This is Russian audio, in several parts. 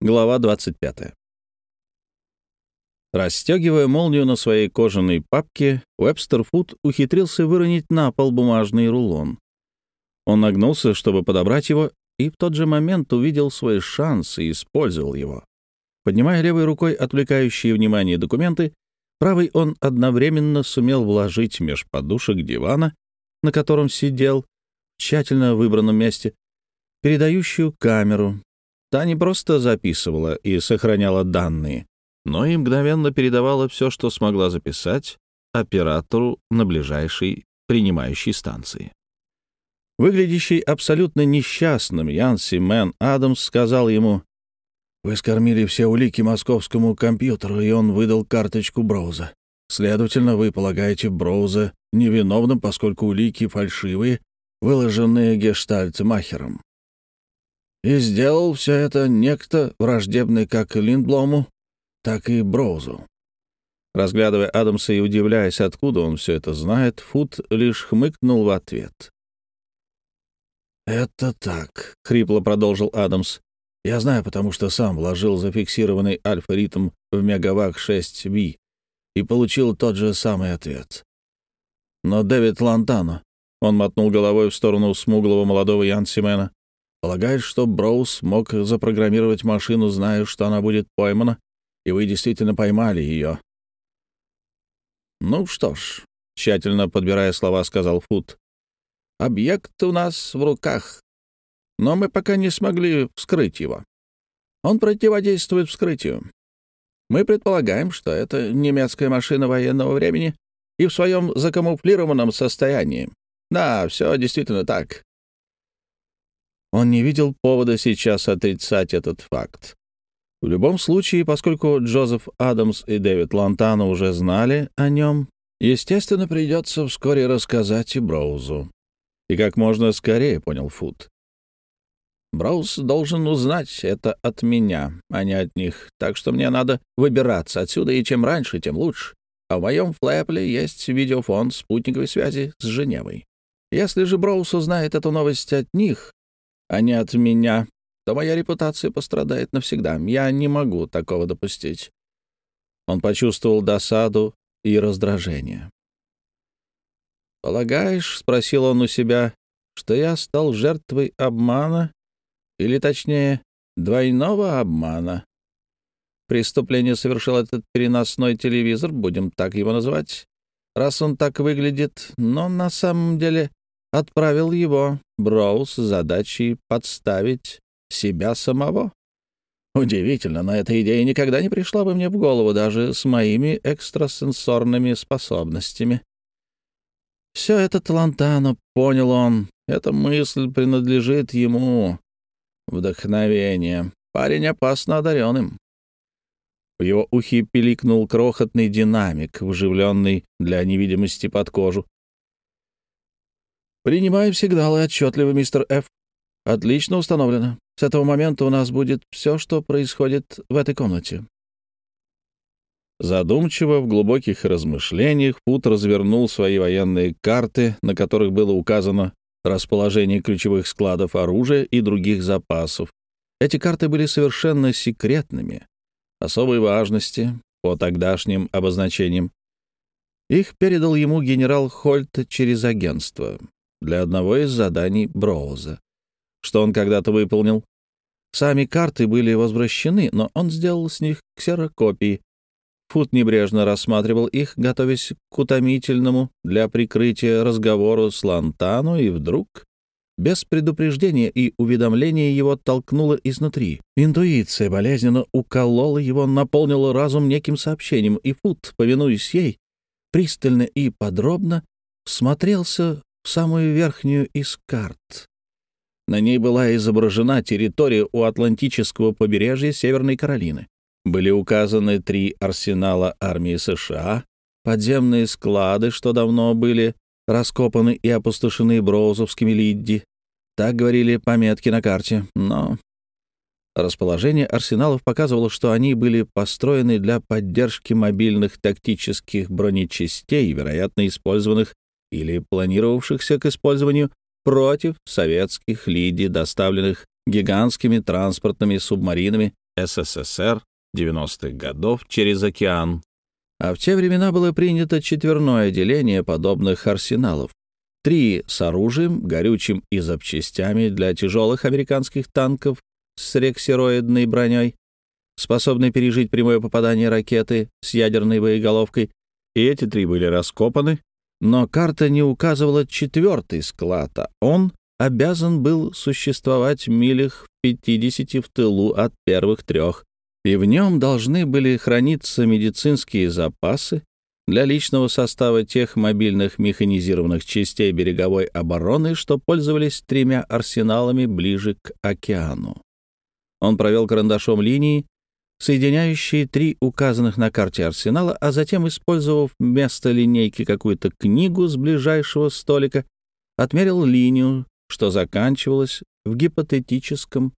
Глава 25. Расстегивая молнию на своей кожаной папке, Уэбстер Фуд ухитрился выронить на пол бумажный рулон. Он нагнулся, чтобы подобрать его, и в тот же момент увидел свой шанс и использовал его. Поднимая левой рукой отвлекающие внимание документы, правой он одновременно сумел вложить меж подушек дивана, на котором сидел, в тщательно выбранном месте, передающую камеру, Та не просто записывала и сохраняла данные, но и мгновенно передавала все, что смогла записать, оператору на ближайшей принимающей станции. Выглядящий абсолютно несчастным Янси Мэн Адамс сказал ему, «Вы скормили все улики московскому компьютеру, и он выдал карточку Броуза. Следовательно, вы полагаете Броуза невиновным, поскольку улики фальшивые, выложенные гештальцемахером. И сделал все это некто, враждебный как Линдблому, так и Броузу. Разглядывая Адамса и удивляясь, откуда он все это знает, Фуд лишь хмыкнул в ответ. «Это так», — хрипло продолжил Адамс. «Я знаю, потому что сам вложил зафиксированный альфа-ритм в Мегавак 6V и получил тот же самый ответ. Но Дэвид Лантано, он мотнул головой в сторону смуглого молодого Янсимена, Полагаешь, что Броуз мог запрограммировать машину, зная, что она будет поймана, и вы действительно поймали ее? Ну что ж, тщательно подбирая слова, сказал Фуд. Объект у нас в руках, но мы пока не смогли вскрыть его. Он противодействует вскрытию. Мы предполагаем, что это немецкая машина военного времени и в своем закамуфлированном состоянии. Да, все действительно так. Он не видел повода сейчас отрицать этот факт. В любом случае, поскольку Джозеф Адамс и Дэвид Лантана уже знали о нем, естественно, придется вскоре рассказать и Броузу. И как можно скорее, понял Фуд. Броуз должен узнать это от меня, а не от них, так что мне надо выбираться отсюда, и чем раньше, тем лучше. А в моем флэпле есть видеофон спутниковой связи с Женевой. Если же Броуз узнает эту новость от них, а не от меня, то моя репутация пострадает навсегда. Я не могу такого допустить». Он почувствовал досаду и раздражение. «Полагаешь, — спросил он у себя, — что я стал жертвой обмана, или, точнее, двойного обмана? Преступление совершил этот переносной телевизор, будем так его называть, раз он так выглядит, но на самом деле отправил его, Броуз, с задачей подставить себя самого. Удивительно, но эта идея никогда не пришла бы мне в голову даже с моими экстрасенсорными способностями. Все это Талантано, понял он, эта мысль принадлежит ему. Вдохновение. Парень опасно одаренным. В его ухе пиликнул крохотный динамик, вживленный для невидимости под кожу. «Принимаем сигналы отчетливо, мистер Ф. Отлично установлено. С этого момента у нас будет все, что происходит в этой комнате». Задумчиво, в глубоких размышлениях, Фут развернул свои военные карты, на которых было указано расположение ключевых складов оружия и других запасов. Эти карты были совершенно секретными, особой важности по тогдашним обозначениям. Их передал ему генерал Хольт через агентство для одного из заданий Броуза, что он когда-то выполнил. Сами карты были возвращены, но он сделал с них ксерокопии. Фут небрежно рассматривал их, готовясь к утомительному для прикрытия разговору с Лантану, и вдруг, без предупреждения и уведомления, его толкнуло изнутри. Интуиция болезненно уколола его, наполнила разум неким сообщением, и Фут, повинуясь ей, пристально и подробно смотрелся самую верхнюю из карт. На ней была изображена территория у Атлантического побережья Северной Каролины. Были указаны три арсенала армии США, подземные склады, что давно были раскопаны и опустошены броузовскими лидди. Так говорили пометки на карте, но расположение арсеналов показывало, что они были построены для поддержки мобильных тактических бронечастей, вероятно, использованных или планировавшихся к использованию против советских лидий, доставленных гигантскими транспортными субмаринами СССР 90-х годов через океан. А в те времена было принято четверное деление подобных арсеналов. Три с оружием, горючим и запчастями для тяжелых американских танков с рексероидной броней, способной пережить прямое попадание ракеты с ядерной боеголовкой, и эти три были раскопаны, но карта не указывала четвертый склад, а он обязан был существовать в милях в 50 в тылу от первых трех, и в нем должны были храниться медицинские запасы для личного состава тех мобильных механизированных частей береговой обороны, что пользовались тремя арсеналами ближе к океану. Он провел карандашом линии, соединяющие три указанных на карте арсенала, а затем, использовав вместо линейки какую-то книгу с ближайшего столика, отмерил линию, что заканчивалась в гипотетическом,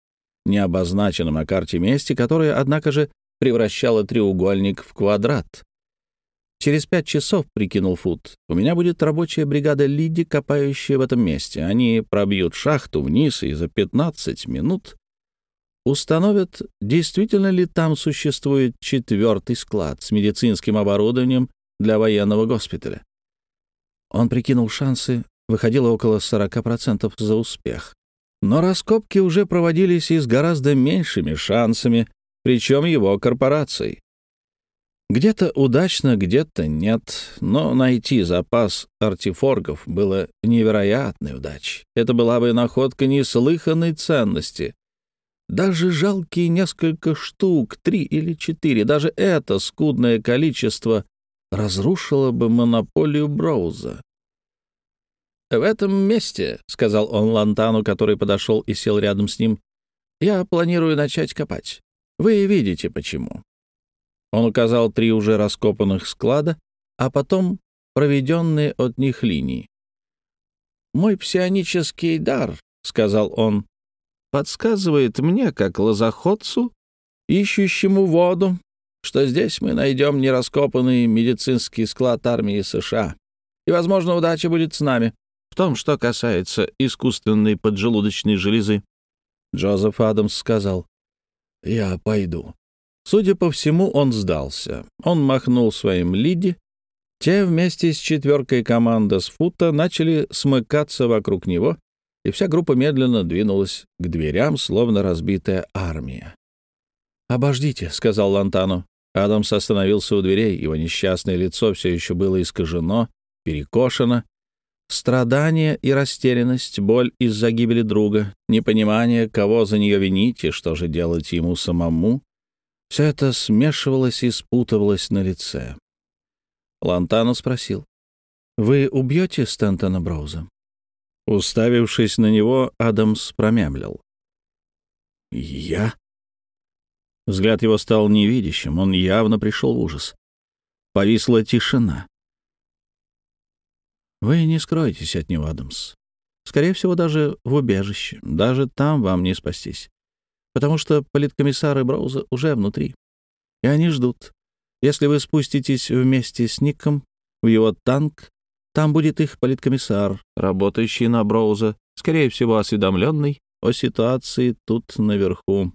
необозначенном на карте месте, которое, однако же, превращало треугольник в квадрат. Через пять часов, прикинул Фуд, у меня будет рабочая бригада Лиди, копающая в этом месте. Они пробьют шахту вниз и за 15 минут установят, действительно ли там существует четвертый склад с медицинским оборудованием для военного госпиталя. Он прикинул шансы, выходило около 40% за успех. Но раскопки уже проводились и с гораздо меньшими шансами, причем его корпорацией. Где-то удачно, где-то нет, но найти запас артефоргов было невероятной удачей. Это была бы находка неслыханной ценности. Даже жалкие несколько штук, три или четыре, даже это скудное количество разрушило бы монополию Броуза. «В этом месте», — сказал он Лантану, который подошел и сел рядом с ним, — «я планирую начать копать. Вы видите, почему». Он указал три уже раскопанных склада, а потом проведенные от них линии. «Мой псионический дар», — сказал он, подсказывает мне, как лозоходцу, ищущему воду, что здесь мы найдем нераскопанный медицинский склад армии США. И, возможно, удача будет с нами в том, что касается искусственной поджелудочной железы. Джозеф Адамс сказал, «Я пойду». Судя по всему, он сдался. Он махнул своим лиди. Те вместе с четверкой команды с фута начали смыкаться вокруг него, и вся группа медленно двинулась к дверям, словно разбитая армия. «Обождите», — сказал Лантану. Адамс остановился у дверей, его несчастное лицо все еще было искажено, перекошено. Страдание и растерянность, боль из-за гибели друга, непонимание, кого за нее винить и что же делать ему самому — все это смешивалось и спутывалось на лице. Лантану спросил, «Вы убьете Стентона Броуза?» Уставившись на него, Адамс промямлил. «Я?» Взгляд его стал невидящим, он явно пришел в ужас. Повисла тишина. «Вы не скроетесь от него, Адамс. Скорее всего, даже в убежище. Даже там вам не спастись. Потому что политкомиссары Брауза уже внутри. И они ждут. Если вы спуститесь вместе с Ником в его танк, там будет их политкомиссар, работающий на Броуза, скорее всего, осведомленный о ситуации тут наверху.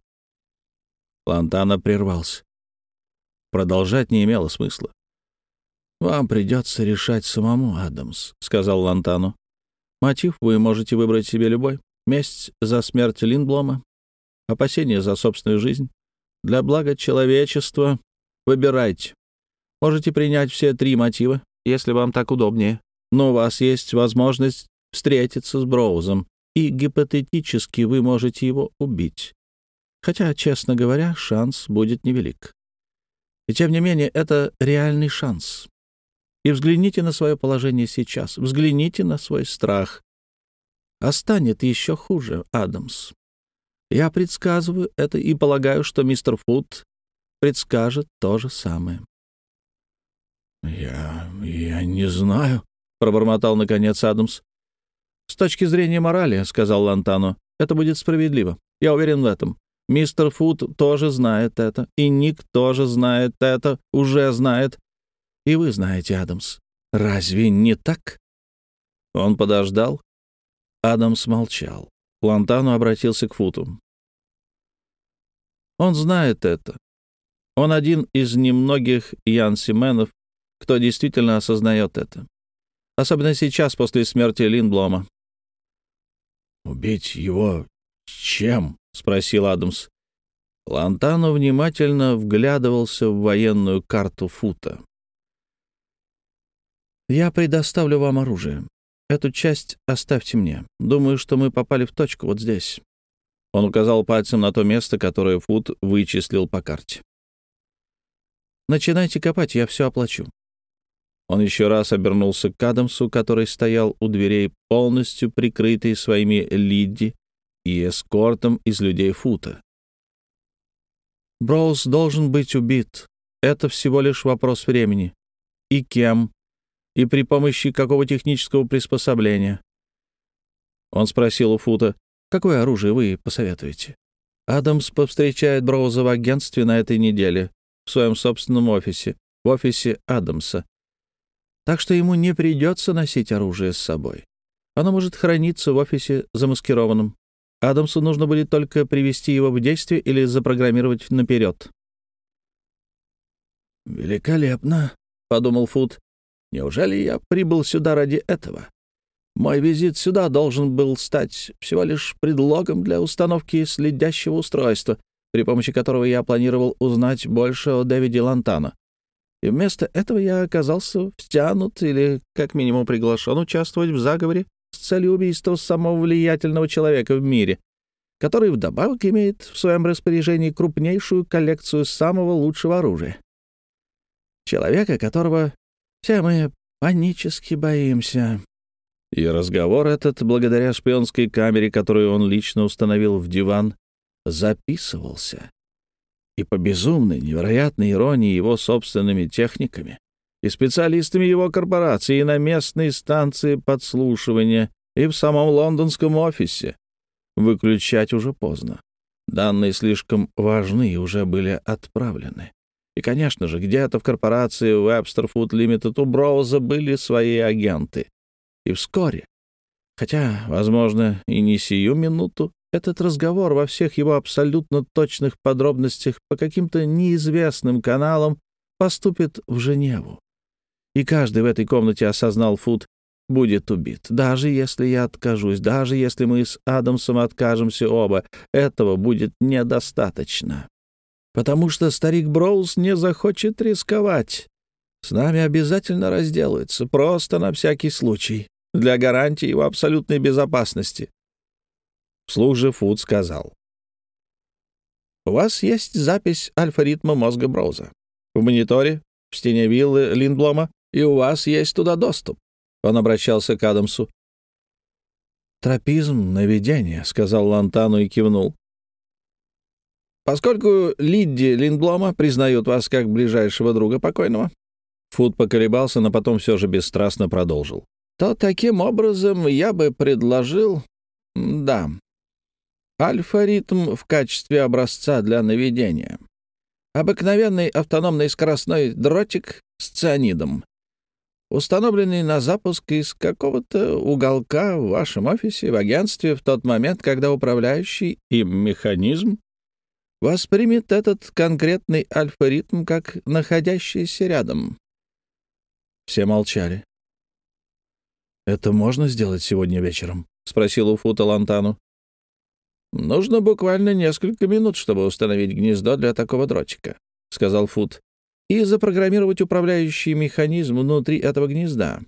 Лантана прервался. Продолжать не имело смысла. «Вам придется решать самому, Адамс», — сказал Лантану. «Мотив вы можете выбрать себе любой. Месть за смерть Линблома, опасение за собственную жизнь. Для блага человечества выбирайте. Можете принять все три мотива, если вам так удобнее но у вас есть возможность встретиться с Броузом, и гипотетически вы можете его убить. Хотя, честно говоря, шанс будет невелик. И тем не менее, это реальный шанс. И взгляните на свое положение сейчас, взгляните на свой страх. А станет еще хуже, Адамс. Я предсказываю это и полагаю, что мистер Фуд предскажет то же самое. «Я... я не знаю», — пробормотал, наконец, Адамс. «С точки зрения морали, — сказал Лантано, — это будет справедливо. Я уверен в этом. Мистер Фуд тоже знает это, и Ник тоже знает это, уже знает. И вы знаете, Адамс. Разве не так?» Он подождал. Адамс молчал. Лантано обратился к Футу. Он знает это. Он один из немногих Ян Сименов, кто действительно осознает это. Особенно сейчас, после смерти Линблома. «Убить его чем?» — спросил Адамс. Лантано внимательно вглядывался в военную карту Фута. «Я предоставлю вам оружие. Эту часть оставьте мне. Думаю, что мы попали в точку вот здесь». Он указал пальцем на то место, которое Фут вычислил по карте. «Начинайте копать, я все оплачу». Он еще раз обернулся к Адамсу, который стоял у дверей, полностью прикрытый своими лидди и эскортом из людей Фута. Броуз должен быть убит. Это всего лишь вопрос времени. И кем? И при помощи какого технического приспособления? Он спросил у Фута, какое оружие вы посоветуете? Адамс повстречает Броуза в агентстве на этой неделе, в своем собственном офисе, в офисе Адамса. Так что ему не придется носить оружие с собой. Оно может храниться в офисе замаскированным. Адамсу нужно будет только привести его в действие или запрограммировать наперед. «Великолепно», — подумал Фуд. «Неужели я прибыл сюда ради этого? Мой визит сюда должен был стать всего лишь предлогом для установки следящего устройства, при помощи которого я планировал узнать больше о Дэвиде Лантана. И вместо этого я оказался втянут или, как минимум, приглашен участвовать в заговоре с целью убийства самого влиятельного человека в мире, который вдобавок имеет в своем распоряжении крупнейшую коллекцию самого лучшего оружия. Человека, которого все мы панически боимся. И разговор этот, благодаря шпионской камере, которую он лично установил в диван, записывался. И по безумной, невероятной иронии его собственными техниками и специалистами его корпорации и на местной станции подслушивания, и в самом лондонском офисе. Выключать уже поздно. Данные слишком важны и уже были отправлены. И, конечно же, где-то в корпорации Webster Food Limited у Броуза были свои агенты. И вскоре, хотя, возможно, и не сию минуту, этот разговор во всех его абсолютно точных подробностях по каким-то неизвестным каналам поступит в Женеву. И каждый в этой комнате осознал Фуд будет убит. Даже если я откажусь, даже если мы с Адамсом откажемся оба, этого будет недостаточно. Потому что старик Броуз не захочет рисковать. С нами обязательно разделаются, просто на всякий случай, для гарантии его абсолютной безопасности. Вслух же Фуд сказал. «У вас есть запись альфа-ритма мозга Броуза. В мониторе, в стене виллы Линдблома и у вас есть туда доступ». Он обращался к Адамсу. «Тропизм, наведение», — сказал Лантану и кивнул. «Поскольку Лидди Линдблома признают вас как ближайшего друга покойного», Фуд поколебался, но потом все же бесстрастно продолжил. «То таким образом я бы предложил... Да, альфа-ритм в качестве образца для наведения. Обыкновенный автономный скоростной дротик с цианидом установленный на запуск из какого-то уголка в вашем офисе, в агентстве, в тот момент, когда управляющий им механизм воспримет этот конкретный альфа-ритм как находящийся рядом. Все молчали. «Это можно сделать сегодня вечером?» — спросил Уфута Лантану. «Нужно буквально несколько минут, чтобы установить гнездо для такого дротика», — сказал Фут и запрограммировать управляющий механизм внутри этого гнезда.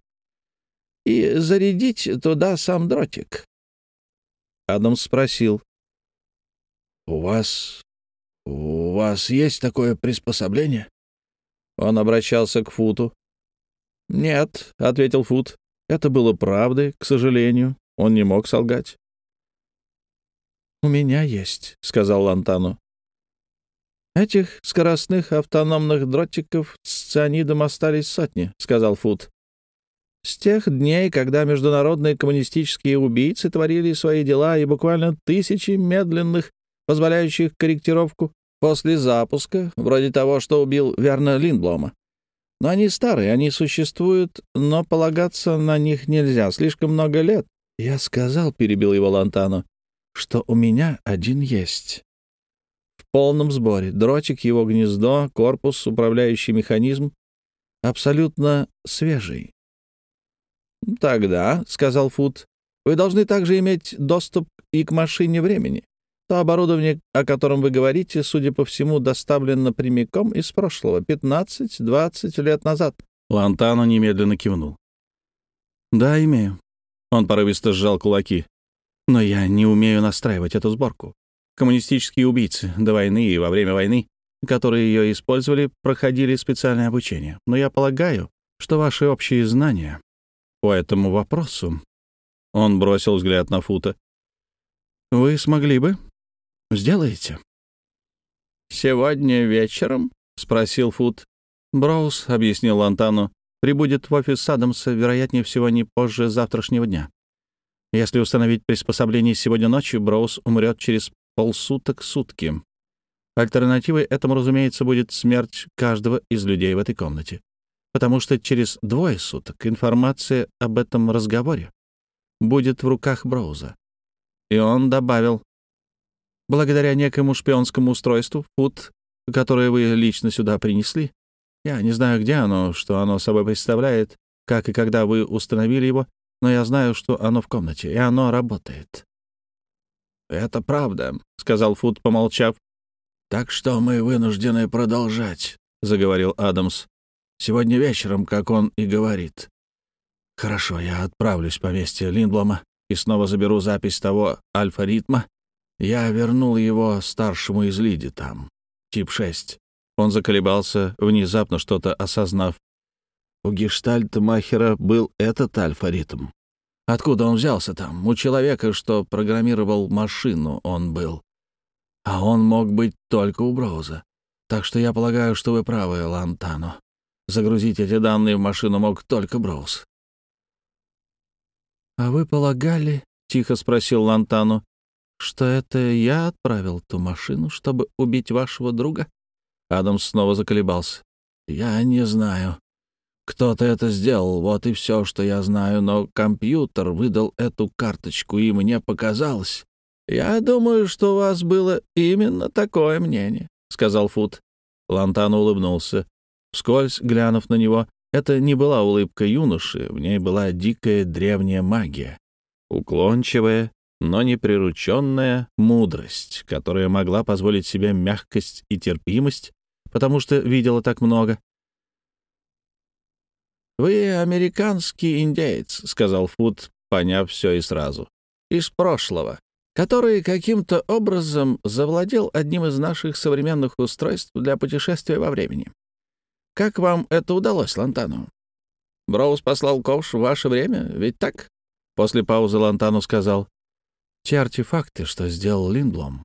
И зарядить туда сам дротик. Адамс спросил. «У вас... у вас есть такое приспособление?» Он обращался к Футу. «Нет», — ответил Фут. Это было правдой, к сожалению. Он не мог солгать. «У меня есть», — сказал Лантану. «Этих скоростных автономных дротиков с цианидом остались сотни», — сказал Фуд. «С тех дней, когда международные коммунистические убийцы творили свои дела, и буквально тысячи медленных, позволяющих корректировку после запуска, вроде того, что убил Верна Линдблома. Но они старые, они существуют, но полагаться на них нельзя, слишком много лет. Я сказал, — перебил его Лантано, — что у меня один есть полном сборе. Дротик, его гнездо, корпус, управляющий механизм. Абсолютно свежий. «Тогда», — сказал Фуд, — «вы должны также иметь доступ и к машине времени. То оборудование, о котором вы говорите, судя по всему, доставлено прямиком из прошлого, 15-20 лет назад». Лантано немедленно кивнул. «Да, имею». Он порывисто сжал кулаки. «Но я не умею настраивать эту сборку. Коммунистические убийцы до войны и во время войны, которые ее использовали, проходили специальное обучение. Но я полагаю, что ваши общие знания по этому вопросу...» Он бросил взгляд на Фута. «Вы смогли бы? Сделаете?» «Сегодня вечером?» — спросил Фут. Броуз, — объяснил Лантану, — прибудет в офис Адамса, вероятнее всего, не позже завтрашнего дня. Если установить приспособление сегодня ночью, Броуз умрет через полсуток сутки. Альтернативой этому, разумеется, будет смерть каждого из людей в этой комнате, потому что через двое суток информация об этом разговоре будет в руках Броуза. И он добавил, благодаря некому шпионскому устройству, фут, которое вы лично сюда принесли, я не знаю, где оно, что оно собой представляет, как и когда вы установили его, но я знаю, что оно в комнате, и оно работает. «Это правда», — сказал Фуд, помолчав. «Так что мы вынуждены продолжать», — заговорил Адамс. «Сегодня вечером, как он и говорит. Хорошо, я отправлюсь в поместье Линблома и снова заберу запись того альфа-ритма. Я вернул его старшему из Лиди там, тип 6. Он заколебался, внезапно что-то осознав. У гештальтмахера был этот альфа-ритм. Откуда он взялся там? У человека, что программировал машину, он был. А он мог быть только у Броуза. Так что я полагаю, что вы правы, Лантано. Загрузить эти данные в машину мог только Броуз. «А вы полагали, — тихо спросил Лантану, — что это я отправил ту машину, чтобы убить вашего друга?» Адамс снова заколебался. «Я не знаю. Кто-то это сделал, вот и все, что я знаю, но компьютер выдал эту карточку, и мне показалось. «Я думаю, что у вас было именно такое мнение», — сказал Фуд. Лантан улыбнулся. Вскользь, глянув на него, это не была улыбка юноши, в ней была дикая древняя магия. Уклончивая, но неприрученная мудрость, которая могла позволить себе мягкость и терпимость, потому что видела так много. «Вы американский индеец», — сказал Фуд, поняв все и сразу. «Из прошлого, который каким-то образом завладел одним из наших современных устройств для путешествия во времени. Как вам это удалось, Лантану? Броуз послал ковш в ваше время, ведь так?» После паузы Лантану сказал, «Те артефакты, что сделал Линблом,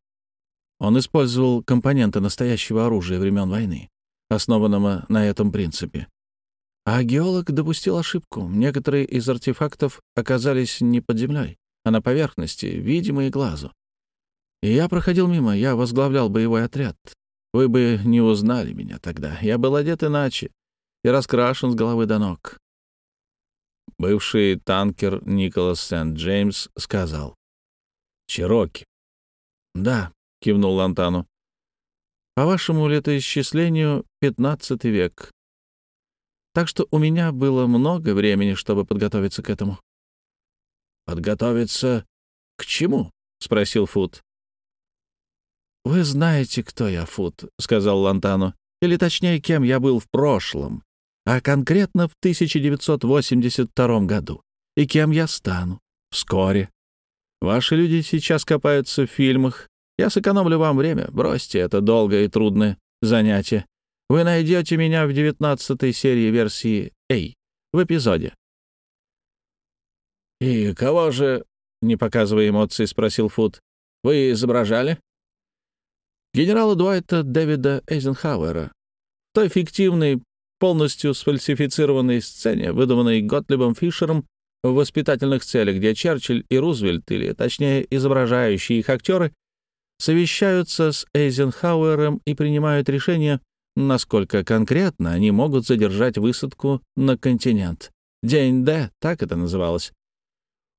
он использовал компоненты настоящего оружия времен войны, основанного на этом принципе. А геолог допустил ошибку. Некоторые из артефактов оказались не под землей, а на поверхности, видимые глазу. И я проходил мимо, я возглавлял боевой отряд. Вы бы не узнали меня тогда. Я был одет иначе и раскрашен с головы до ног. Бывший танкер Николас Сент-Джеймс сказал. «Чироки». «Да», — кивнул Лантану. «По вашему летоисчислению, пятнадцатый век. Так что у меня было много времени, чтобы подготовиться к этому. «Подготовиться к чему?» — спросил Фуд. «Вы знаете, кто я, Фуд», — сказал Лантану. «Или точнее, кем я был в прошлом, а конкретно в 1982 году. И кем я стану вскоре. Ваши люди сейчас копаются в фильмах. Я сэкономлю вам время. Бросьте это долгое и трудное занятие. Вы найдете меня в девятнадцатой серии версии A, в эпизоде. «И кого же, не показывая эмоций, спросил Фуд, вы изображали?» Генерала Дуайта Дэвида Эйзенхауэра. В той фиктивной, полностью сфальсифицированной сцене, выдуманной Готлибом Фишером в воспитательных целях, где Черчилль и Рузвельт, или точнее изображающие их актеры, совещаются с Эйзенхауэром и принимают решение насколько конкретно они могут задержать высадку на континент. День Д, так это называлось.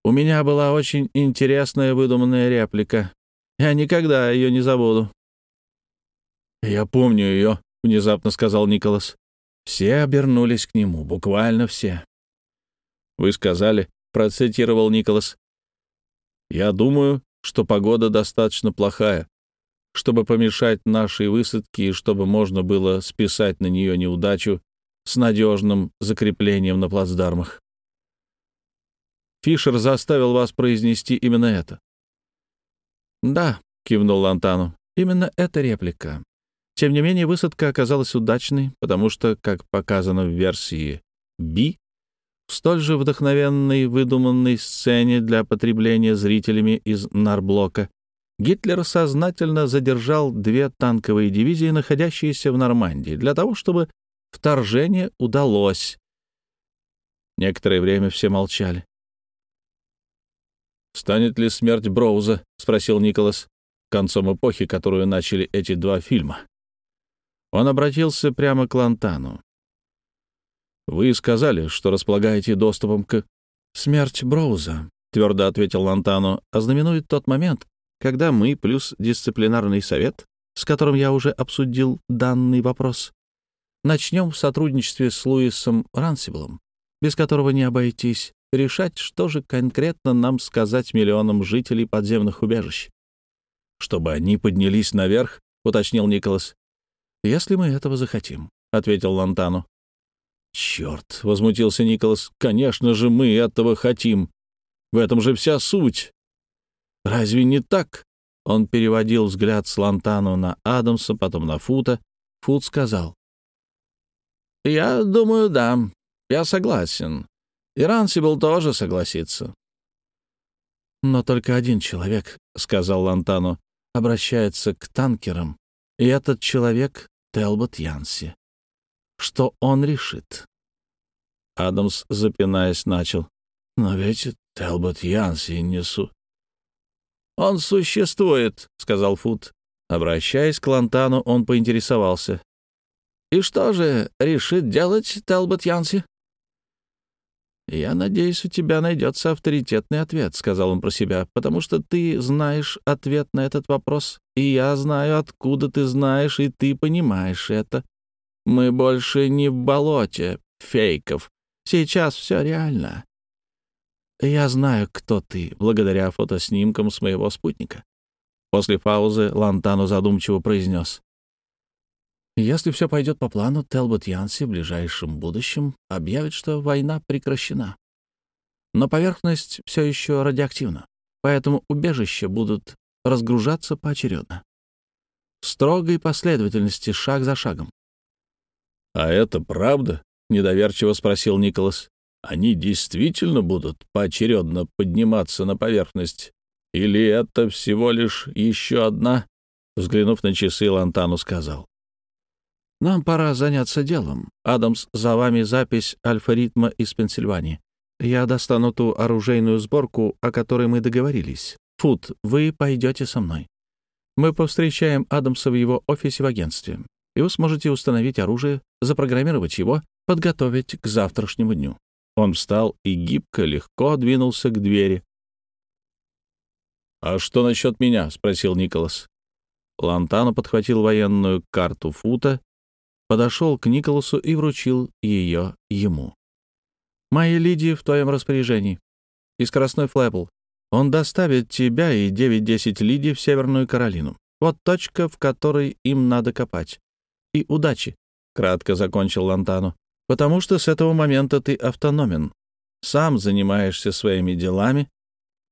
У меня была очень интересная выдуманная реплика. Я никогда ее не забуду. «Я помню ее», — внезапно сказал Николас. Все обернулись к нему, буквально все. «Вы сказали», — процитировал Николас, «Я думаю, что погода достаточно плохая, чтобы помешать нашей высадке и чтобы можно было списать на нее неудачу с надежным закреплением на плацдармах. Фишер заставил вас произнести именно это. «Да», — кивнул Лантану, — «именно эта реплика. Тем не менее, высадка оказалась удачной, потому что, как показано в версии B, в столь же вдохновенной выдуманной сцене для потребления зрителями из Нарблока, Гитлер сознательно задержал две танковые дивизии, находящиеся в Нормандии, для того, чтобы вторжение удалось. Некоторое время все молчали. «Станет ли смерть Броуза?» — спросил Николас, концом эпохи, которую начали эти два фильма. Он обратился прямо к Лантану. «Вы сказали, что располагаете доступом к...» «Смерть Броуза», — твердо ответил Лантану, «ознаменует тот момент, когда мы плюс дисциплинарный совет, с которым я уже обсудил данный вопрос, начнем в сотрудничестве с Луисом Рансиблом, без которого не обойтись, решать, что же конкретно нам сказать миллионам жителей подземных убежищ. «Чтобы они поднялись наверх», — уточнил Николас. «Если мы этого захотим», — ответил Лантану. «Черт!» — возмутился Николас. «Конечно же мы этого хотим. В этом же вся суть. Разве не так?» Он переводил взгляд с Лантану на Адамса, потом на Фута. Фут сказал. «Я думаю, да. Я согласен. И Рансибл тоже согласится». «Но только один человек», — сказал Лантану, — обращается к танкерам. И этот человек — Телбот Янси. Что он решит?» Адамс, запинаясь, начал. «Но ведь Телбот Янси несу...» «Он существует», — сказал Фуд. Обращаясь к Лантану, он поинтересовался. «И что же решит делать Телбот Янси?» «Я надеюсь, у тебя найдется авторитетный ответ», — сказал он про себя, «потому что ты знаешь ответ на этот вопрос, и я знаю, откуда ты знаешь, и ты понимаешь это. Мы больше не в болоте фейков. Сейчас все реально. Я знаю, кто ты, благодаря фотоснимкам с моего спутника». После паузы Лантану задумчиво произнес. Если все пойдет по плану, Телбот Янси в ближайшем будущем объявит, что война прекращена. Но поверхность все еще радиоактивна, поэтому убежища будут разгружаться поочередно. В строгой последовательности, шаг за шагом. «А это правда?» — недоверчиво спросил Николас. «Они действительно будут поочередно подниматься на поверхность? Или это всего лишь еще одна?» Взглянув на часы, Лантану сказал. Нам пора заняться делом. Адамс, за вами запись альфа-ритма из Пенсильвании. Я достану ту оружейную сборку, о которой мы договорились. Фуд, вы пойдете со мной. Мы повстречаем Адамса в его офисе в агентстве, и вы сможете установить оружие, запрограммировать его, подготовить к завтрашнему дню». Он встал и гибко, легко двинулся к двери. «А что насчет меня?» — спросил Николас. Лантано подхватил военную карту Фута подошел к Николасу и вручил ее ему. «Мои лиди в твоем распоряжении. И скоростной флэпл. Он доставит тебя и 9-10 лиди в Северную Каролину. Вот точка, в которой им надо копать. И удачи», — кратко закончил Лантану, «потому что с этого момента ты автономен. Сам занимаешься своими делами.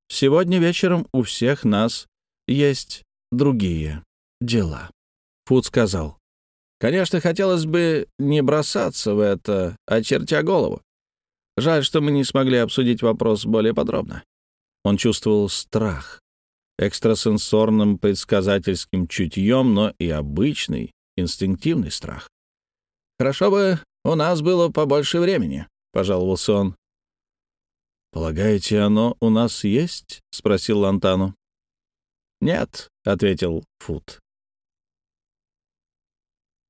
Сегодня вечером у всех нас есть другие дела». Фуд сказал, Конечно, хотелось бы не бросаться в это, очертя голову. Жаль, что мы не смогли обсудить вопрос более подробно. Он чувствовал страх, экстрасенсорным предсказательским чутьем, но и обычный, инстинктивный страх. «Хорошо бы у нас было побольше времени», — пожаловался он. «Полагаете, оно у нас есть?» — спросил Лантану. «Нет», — ответил Фут.